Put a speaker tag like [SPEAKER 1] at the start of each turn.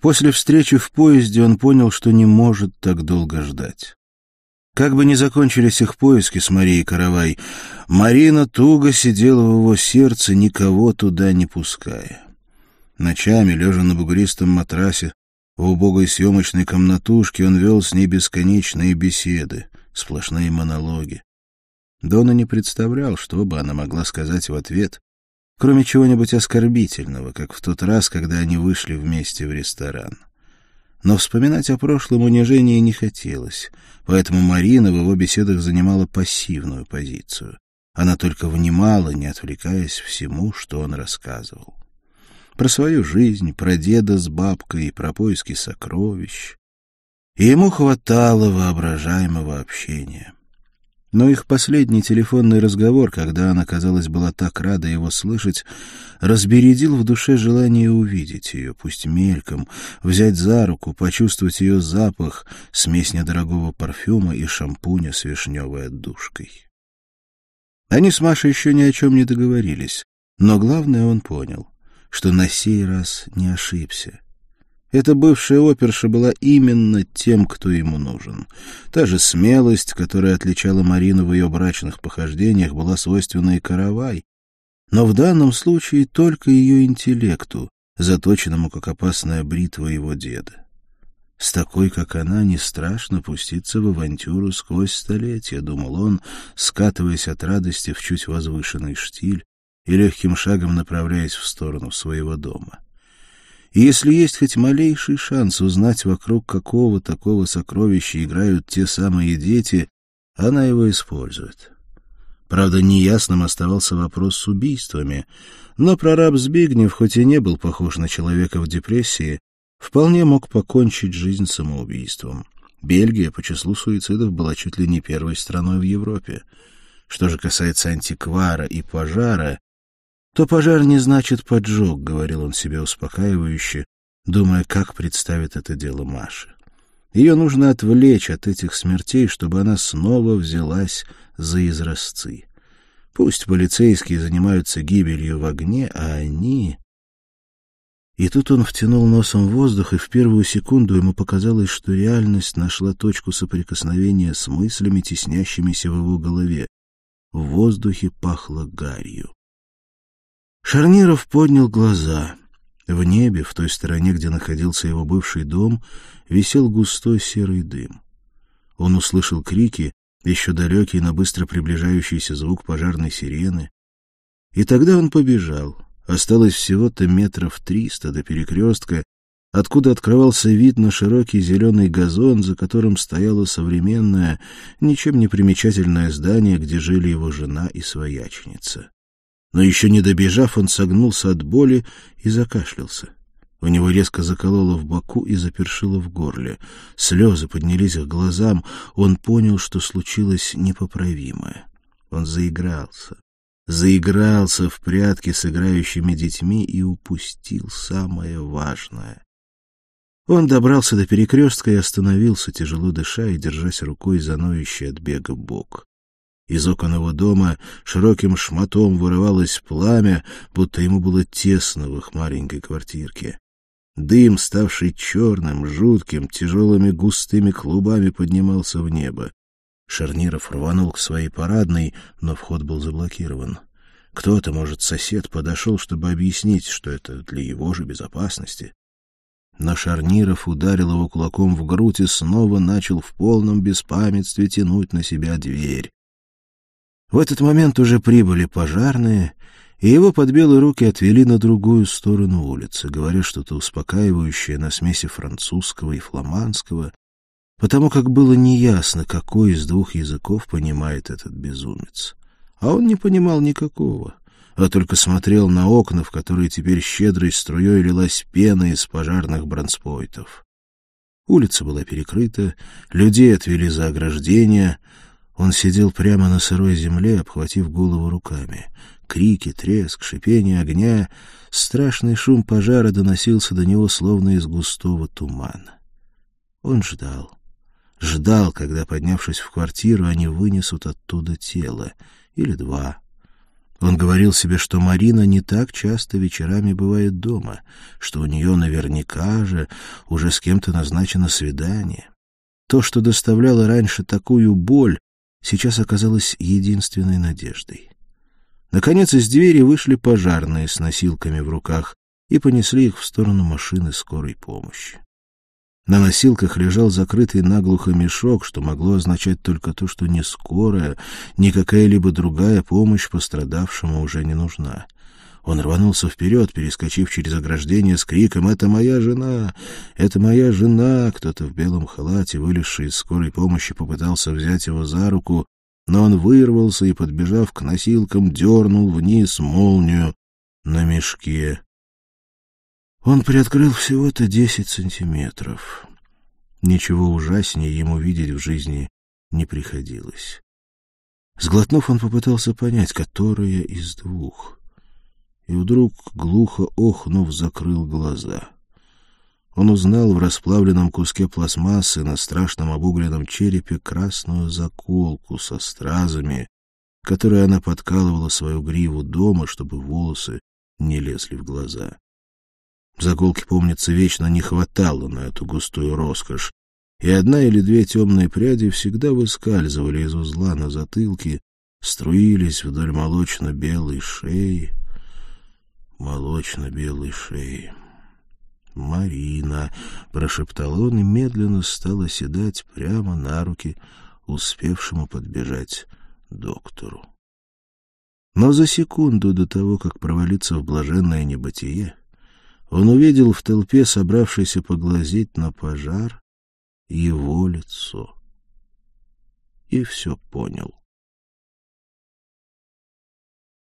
[SPEAKER 1] После встречи в поезде он понял, что не может так долго ждать. Как бы ни закончились их поиски с Марией Каравай, Марина туго сидела в его сердце, никого туда не пуская. Ночами, лежа на бугристом матрасе, в убогой съемочной комнатушке, он вел с ней бесконечные беседы, сплошные монологи. Дона не представлял, что бы она могла сказать в ответ, кроме чего-нибудь оскорбительного, как в тот раз, когда они вышли вместе в ресторан. Но вспоминать о прошлом унижении не хотелось, поэтому Марина в его беседах занимала пассивную позицию. Она только внимала, не отвлекаясь всему, что он рассказывал. Про свою жизнь, про деда с бабкой, про поиски сокровищ. И ему хватало воображаемого общения. Но их последний телефонный разговор, когда она, казалось, была так рада его слышать, разбередил в душе желание увидеть ее, пусть мельком, взять за руку, почувствовать ее запах, смесь недорогого парфюма и шампуня с вишневой отдушкой. Они с Машей еще ни о чем не договорились, но главное он понял, что на сей раз не ошибся. Эта бывшая оперша была именно тем, кто ему нужен. Та же смелость, которая отличала Марину в ее брачных похождениях, была свойственна и Каравай. Но в данном случае только ее интеллекту, заточенному как опасная бритва его деда. С такой, как она, не страшно пуститься в авантюру сквозь столетия, думал он, скатываясь от радости в чуть возвышенный штиль и легким шагом направляясь в сторону своего дома. И если есть хоть малейший шанс узнать, вокруг какого такого сокровища играют те самые дети, она его использует. Правда, неясным оставался вопрос с убийствами, но прораб Збигнев, хоть и не был похож на человека в депрессии, вполне мог покончить жизнь самоубийством. Бельгия по числу суицидов была чуть ли не первой страной в Европе. Что же касается антиквара и пожара, то пожар не значит поджог, — говорил он себе успокаивающе, думая, как представит это дело Маше. Ее нужно отвлечь от этих смертей, чтобы она снова взялась за изразцы. Пусть полицейские занимаются гибелью в огне, а они... И тут он втянул носом воздух, и в первую секунду ему показалось, что реальность нашла точку соприкосновения с мыслями, теснящимися в его голове. В воздухе пахло гарью. Шарниров поднял глаза. В небе, в той стороне, где находился его бывший дом, висел густой серый дым. Он услышал крики, еще далекий, но быстро приближающийся звук пожарной сирены. И тогда он побежал. Осталось всего-то метров триста до перекрестка, откуда открывался вид на широкий зеленый газон, за которым стояло современное, ничем не примечательное здание, где жили его жена и свояченица но еще не добежав, он согнулся от боли и закашлялся. У него резко закололо в боку и запершило в горле. Слезы поднялись к глазам. Он понял, что случилось непоправимое. Он заигрался. Заигрался в прятки с играющими детьми и упустил самое важное. Он добрался до перекрестка и остановился, тяжело дыша и держась рукой за ноющий от бега бок. Из окон его дома широким шматом вырывалось пламя, будто ему было тесно в их маленькой квартирке. Дым, ставший черным, жутким, тяжелыми густыми клубами, поднимался в небо. Шарниров рванул к своей парадной, но вход был заблокирован. Кто-то, может, сосед, подошел, чтобы объяснить, что это для его же безопасности. Но Шарниров ударил его кулаком в грудь и снова начал в полном беспамятстве тянуть на себя дверь. В этот момент уже прибыли пожарные, и его под белые руки отвели на другую сторону улицы, говоря что-то успокаивающее на смеси французского и фламандского, потому как было неясно, какой из двух языков понимает этот безумец. А он не понимал никакого, а только смотрел на окна, в которые теперь щедрой струей лилась пена из пожарных бронспойтов. Улица была перекрыта, людей отвели за ограждение — он сидел прямо на сырой земле, обхватив голову руками. Крики, треск, шипение огня, страшный шум пожара доносился до него словно из густого тумана. Он ждал. Ждал, когда, поднявшись в квартиру, они вынесут оттуда тело. Или два. Он говорил себе, что Марина не так часто вечерами бывает дома, что у нее наверняка же уже с кем-то назначено свидание. То, что доставляло раньше такую боль, сейчас оказалось единственной надеждой. Наконец из двери вышли пожарные с носилками в руках и понесли их в сторону машины скорой помощи. На носилках лежал закрытый наглухо мешок, что могло означать только то, что ни скорая, ни какая-либо другая помощь пострадавшему уже не нужна. Он рванулся вперед, перескочив через ограждение с криком «Это моя жена! Это моя жена!» Кто-то в белом халате, вылезший из скорой помощи, попытался взять его за руку, но он вырвался и, подбежав к носилкам, дернул вниз молнию на мешке. Он приоткрыл всего-то десять сантиметров. Ничего ужаснее ему видеть в жизни не приходилось. Сглотнув, он попытался понять, которая из двух. И вдруг, глухо охнув, закрыл глаза. Он узнал в расплавленном куске пластмассы на страшном обугленном черепе красную заколку со стразами, которой она подкалывала свою гриву дома, чтобы волосы не лезли в глаза. Заколки, помнится, вечно не хватало на эту густую роскошь, и одна или две темные пряди всегда выскальзывали из узла на затылке, струились вдоль молочно-белой шеи, молочно-белой шеи. «Марина!» — прошептал он и медленно стал оседать прямо на руки успевшему подбежать доктору. Но за секунду до того, как провалиться в блаженное небытие, он увидел в толпе, собравшейся поглазеть на пожар, его лицо. И все понял.